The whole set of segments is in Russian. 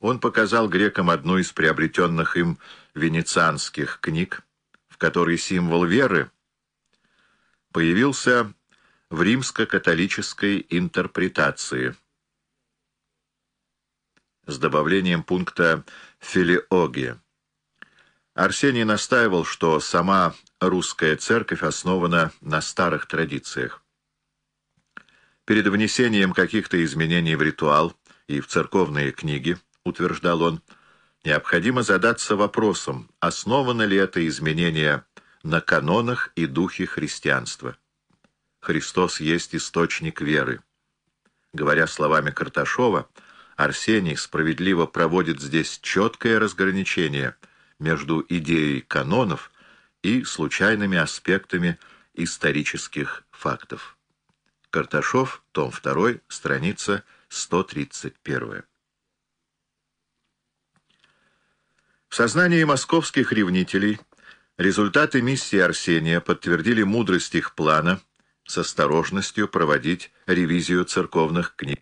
Он показал грекам одну из приобретенных им венецианских книг, в которой символ веры появился в римско-католической интерпретации с добавлением пункта «филиоги». Арсений настаивал, что сама русская церковь основана на старых традициях. Перед внесением каких-то изменений в ритуал и в церковные книги, утверждал он, необходимо задаться вопросом, основано ли это изменение на канонах и духе христианства. Христос есть источник веры. Говоря словами Карташова, Арсений справедливо проводит здесь четкое разграничение между идеей канонов и случайными аспектами исторических фактов. Карташов, том 2, страница 131. В сознании московских ревнителей результаты миссии Арсения подтвердили мудрость их плана с осторожностью проводить ревизию церковных книг.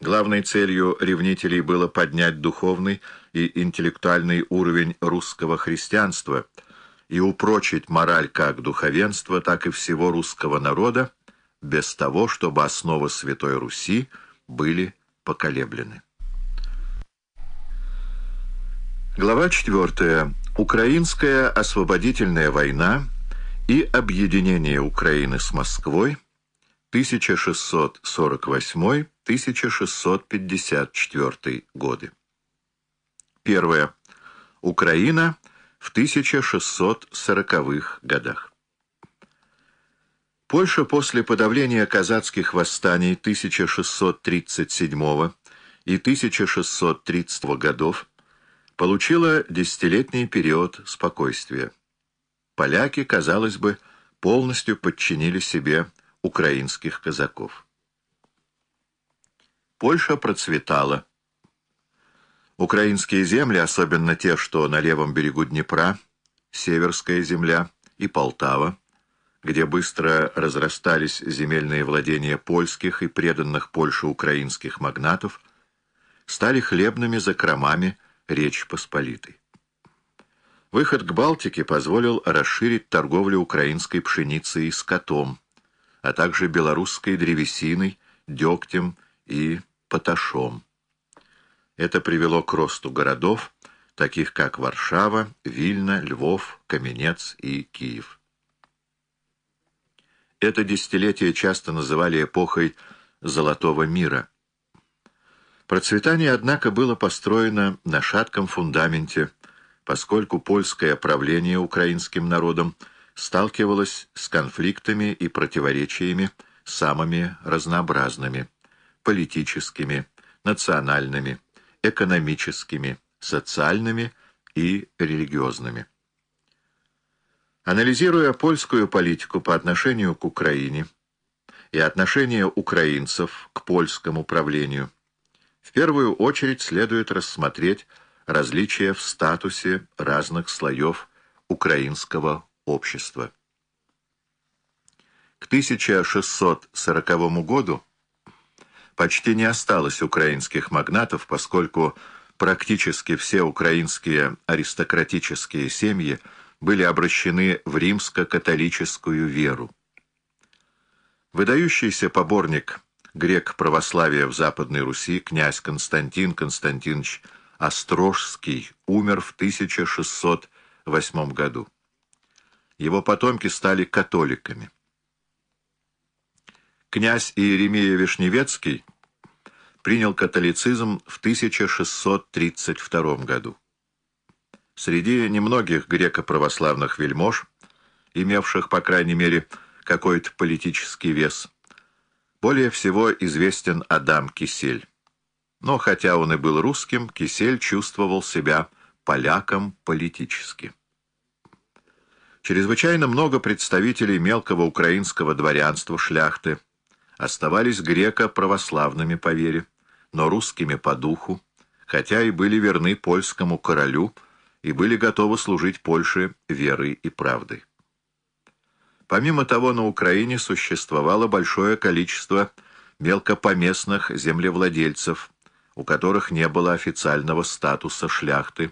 Главной целью ревнителей было поднять духовный и интеллектуальный уровень русского христианства и упрочить мораль как духовенства, так и всего русского народа, без того, чтобы основы Святой Руси были поколеблены. Глава 4. Украинская освободительная война и объединение Украины с Москвой 1648-1654 годы. Первое. Украина в 1640-х годах. Польша после подавления казацких восстаний 1637 и 1630 годов получила десятилетний период спокойствия. Поляки, казалось бы, полностью подчинили себе украинских казаков. Польша процветала. Украинские земли, особенно те, что на левом берегу Днепра, Северская земля и Полтава, где быстро разрастались земельные владения польских и преданных Польше украинских магнатов, стали хлебными закромами Речь Посполитой. Выход к Балтике позволил расширить торговлю украинской пшеницей и скотом, а также белорусской древесиной, дегтем и поташом. Это привело к росту городов, таких как Варшава, Вильна, Львов, Каменец и Киев. Это десятилетие часто называли эпохой «золотого мира». Процветание, однако, было построено на шатком фундаменте, поскольку польское правление украинским народом сталкивалось с конфликтами и противоречиями самыми разнообразными – политическими, национальными, экономическими, социальными и религиозными. Анализируя польскую политику по отношению к Украине и отношение украинцев к польскому правлению, в первую очередь следует рассмотреть различия в статусе разных слоев украинского общества. К 1640 году почти не осталось украинских магнатов, поскольку практически все украинские аристократические семьи – были обращены в римско-католическую веру. Выдающийся поборник грек православия в Западной Руси князь Константин Константинович Острожский умер в 1608 году. Его потомки стали католиками. Князь Иеремия Вишневецкий принял католицизм в 1632 году. Среди немногих греко-православных вельмож, имевших, по крайней мере, какой-то политический вес, более всего известен Адам Кисель. Но хотя он и был русским, Кисель чувствовал себя поляком политически. Чрезвычайно много представителей мелкого украинского дворянства шляхты оставались греко-православными по вере, но русскими по духу, хотя и были верны польскому королю, и были готовы служить Польше верой и правдой. Помимо того, на Украине существовало большое количество мелкопоместных землевладельцев, у которых не было официального статуса шляхты,